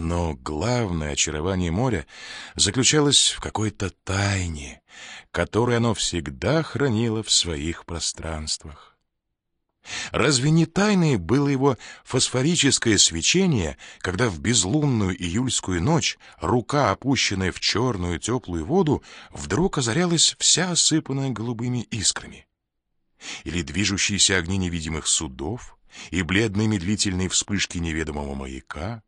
Но главное очарование моря заключалось в какой-то тайне, которую оно всегда хранило в своих пространствах. Разве не тайной было его фосфорическое свечение, когда в безлунную июльскую ночь рука, опущенная в черную теплую воду, вдруг озарялась вся осыпанная голубыми искрами? Или движущиеся огни невидимых судов и бледные медлительные вспышки неведомого маяка?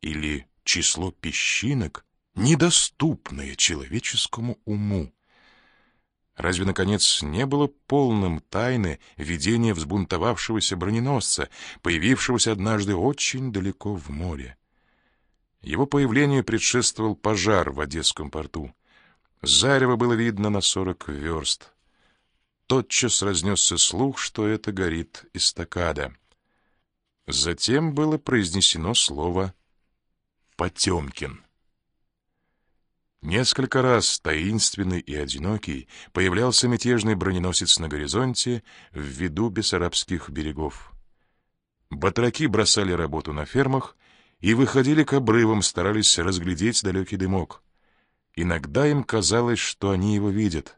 Или число песчинок, недоступное человеческому уму. Разве, наконец, не было полным тайны видения взбунтовавшегося броненосца, появившегося однажды очень далеко в море? Его появлению предшествовал пожар в Одесском порту. Зарево было видно на сорок верст. Тотчас разнесся слух, что это горит эстакада. Затем было произнесено слово Потемкин. Несколько раз таинственный и одинокий появлялся мятежный броненосец на горизонте в виду бессарабских берегов. Батраки бросали работу на фермах и выходили к обрывам, старались разглядеть далекий дымок. Иногда им казалось, что они его видят.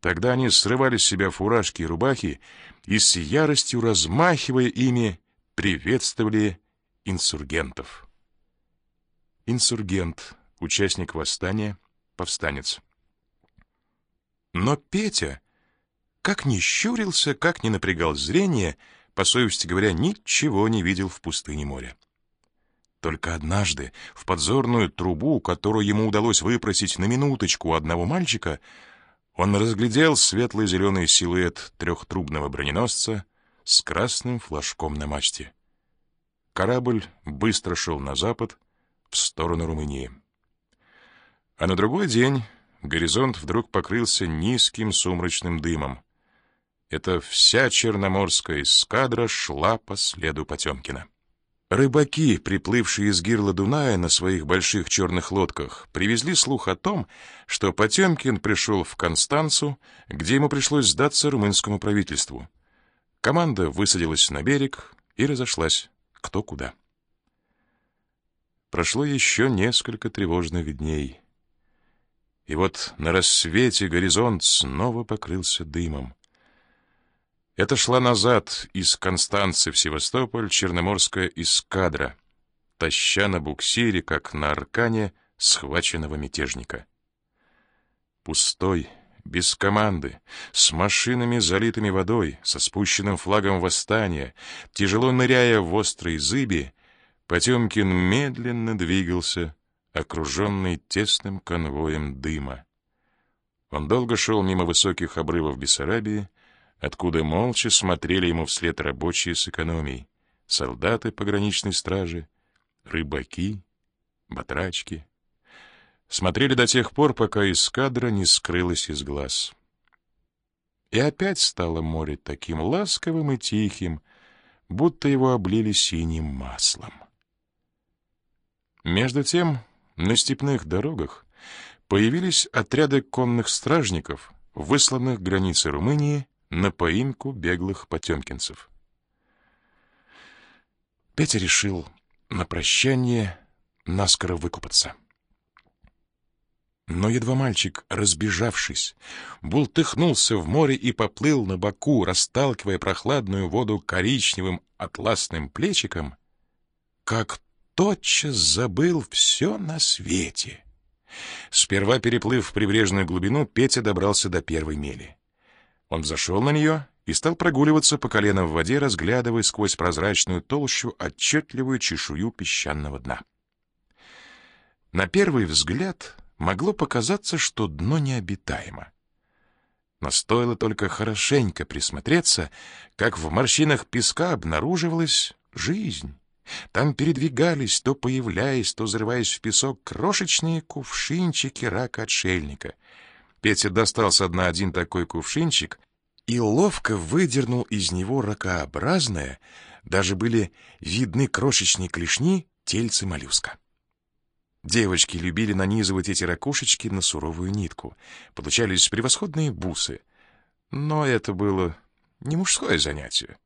Тогда они срывали с себя фуражки и рубахи и с яростью, размахивая ими, приветствовали инсургентов. Инсургент, участник восстания, повстанец. Но Петя, как ни щурился, как ни напрягал зрение, по совести говоря, ничего не видел в пустыне моря. Только однажды в подзорную трубу, которую ему удалось выпросить на минуточку одного мальчика, он разглядел светлый зеленый силуэт трехтрубного броненосца с красным флажком на мачте. Корабль быстро шел на запад, в сторону Румынии. А на другой день горизонт вдруг покрылся низким сумрачным дымом. Это вся черноморская эскадра шла по следу Потемкина. Рыбаки, приплывшие из гирла Дуная на своих больших черных лодках, привезли слух о том, что Потемкин пришел в Констанцу, где ему пришлось сдаться румынскому правительству. Команда высадилась на берег и разошлась кто куда. Прошло еще несколько тревожных дней. И вот на рассвете горизонт снова покрылся дымом. Это шла назад из Констанции в Севастополь черноморская эскадра, таща на буксире, как на аркане, схваченного мятежника. Пустой, без команды, с машинами, залитыми водой, со спущенным флагом восстания, тяжело ныряя в острые зыби, Потемкин медленно двигался, окруженный тесным конвоем дыма. Он долго шел мимо высоких обрывов Бессарабии, откуда молча смотрели ему вслед рабочие с экономией, солдаты пограничной стражи, рыбаки, батрачки. Смотрели до тех пор, пока эскадра не скрылась из глаз. И опять стало море таким ласковым и тихим, будто его облили синим маслом. Между тем, на степных дорогах появились отряды конных стражников, высланных границы Румынии на поимку беглых потемкинцев. Петя решил на прощание наскоро выкупаться. Но едва мальчик, разбежавшись, бултыхнулся в море и поплыл на боку, расталкивая прохладную воду коричневым атласным плечиком, как тотчас забыл все на свете. Сперва переплыв в прибрежную глубину, Петя добрался до первой мели. Он взошел на нее и стал прогуливаться по колено в воде, разглядывая сквозь прозрачную толщу отчетливую чешую песчаного дна. На первый взгляд могло показаться, что дно необитаемо. Но стоило только хорошенько присмотреться, как в морщинах песка обнаруживалась жизнь. Там передвигались, то появляясь, то взрываясь в песок, крошечные кувшинчики рака-отшельника. Петя достал с дна один такой кувшинчик и ловко выдернул из него ракообразное, даже были видны крошечные клешни тельцы моллюска. Девочки любили нанизывать эти ракушечки на суровую нитку. Получались превосходные бусы. Но это было не мужское занятие.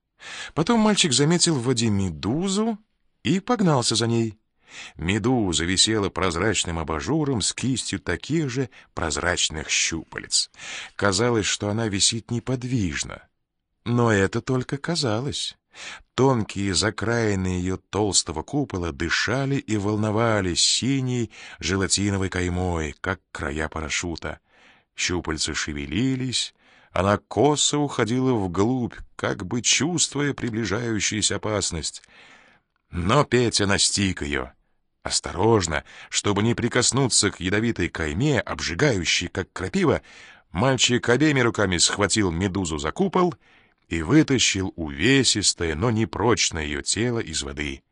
Потом мальчик заметил в воде медузу и погнался за ней. Медуза висела прозрачным абажуром с кистью таких же прозрачных щупалец. Казалось, что она висит неподвижно. Но это только казалось. Тонкие закраины ее толстого купола дышали и волновались синей желатиновой каймой, как края парашюта. Щупальца шевелились, она косо уходила вглубь, как бы чувствуя приближающуюся опасность. Но Петя настиг ее. Осторожно, чтобы не прикоснуться к ядовитой кайме, обжигающей, как крапива, мальчик обеими руками схватил медузу за купол и вытащил увесистое, но непрочное ее тело из воды.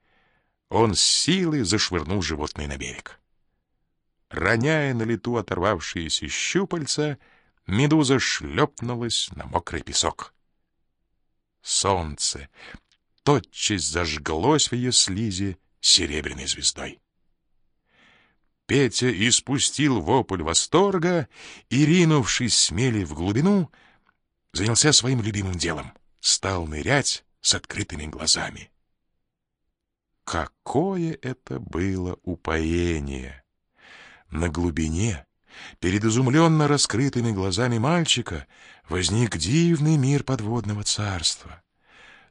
Он с силой зашвырнул животное на берег. Роняя на лету оторвавшиеся щупальца, медуза шлепнулась на мокрый песок. Солнце тотчас зажглось в ее слизи серебряной звездой. Петя испустил вопль восторга и, ринувшись смели в глубину, занялся своим любимым делом — стал нырять с открытыми глазами. Какое это было упоение! На глубине, перед изумленно раскрытыми глазами мальчика, возник дивный мир подводного царства.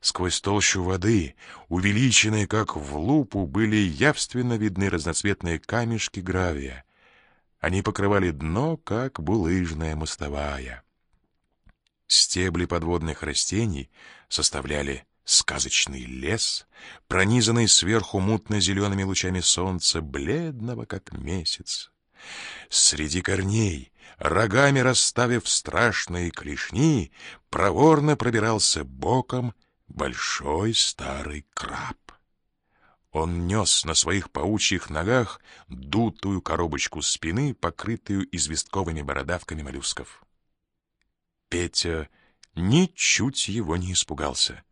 Сквозь толщу воды, увеличенные как в лупу, были явственно видны разноцветные камешки гравия. Они покрывали дно, как булыжная мостовая. Стебли подводных растений составляли сказочный лес, пронизанный сверху мутно-зелеными лучами солнца, бледного, как месяц. Среди корней, рогами расставив страшные клешни, проворно пробирался боком большой старый краб. Он нес на своих паучьих ногах дутую коробочку спины, покрытую известковыми бородавками моллюсков. Петя ничуть его не испугался.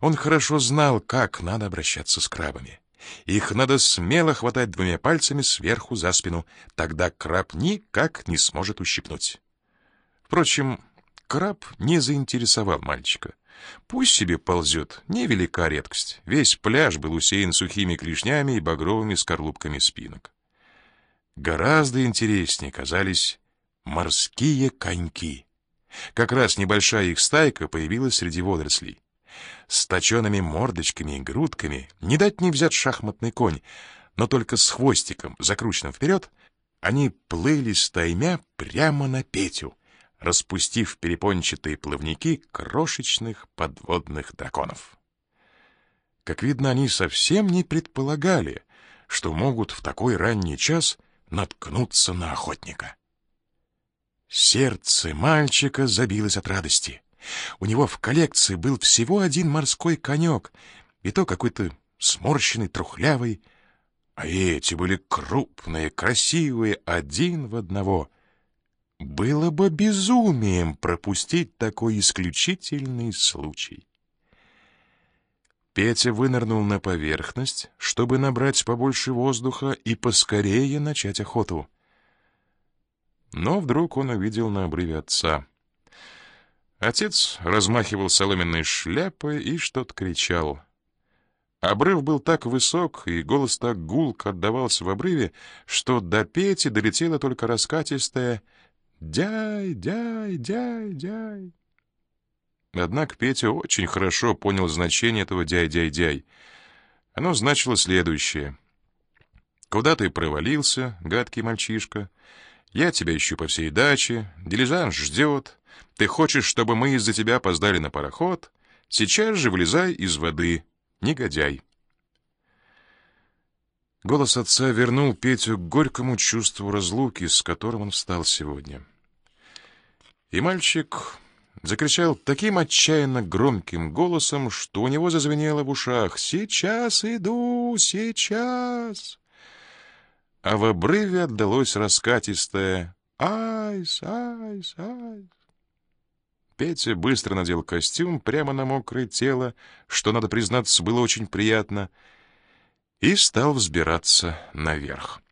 Он хорошо знал, как надо обращаться с крабами. Их надо смело хватать двумя пальцами сверху за спину, тогда краб никак не сможет ущипнуть. Впрочем, краб не заинтересовал мальчика. Пусть себе ползет, невелика редкость. Весь пляж был усеян сухими клешнями и багровыми скорлупками спинок. Гораздо интереснее казались морские коньки. Как раз небольшая их стайка появилась среди водорослей. С точенными мордочками и грудками не дать не взять шахматный конь, но только с хвостиком, закрученным вперед, они плыли стаймя прямо на Петю, распустив перепончатые плавники крошечных подводных драконов. Как видно, они совсем не предполагали, что могут в такой ранний час наткнуться на охотника. Сердце мальчика забилось от радости. У него в коллекции был всего один морской конек, и то какой-то сморщенный, трухлявый, а эти были крупные, красивые, один в одного. Было бы безумием пропустить такой исключительный случай. Петя вынырнул на поверхность, чтобы набрать побольше воздуха и поскорее начать охоту. Но вдруг он увидел на обрыве отца. Отец размахивал соломенной шляпой и что-то кричал. Обрыв был так высок, и голос так гулко отдавался в обрыве, что до Пети долетело только раскатистое «Дяй, дяй, дяй, дяй». Однако Петя очень хорошо понял значение этого «дяй-дяй-дяй». Оно значило следующее. «Куда ты провалился, гадкий мальчишка?» Я тебя ищу по всей даче, дилижанс ждет. Ты хочешь, чтобы мы из-за тебя опоздали на пароход? Сейчас же вылезай из воды, негодяй. Голос отца вернул Петю к горькому чувству разлуки, с которым он встал сегодня. И мальчик закричал таким отчаянно громким голосом, что у него зазвенело в ушах «Сейчас иду, сейчас!» а в обрыве отдалось раскатистое «Айс, айс, айс». Петя быстро надел костюм прямо на мокрое тело, что, надо признаться, было очень приятно, и стал взбираться наверх.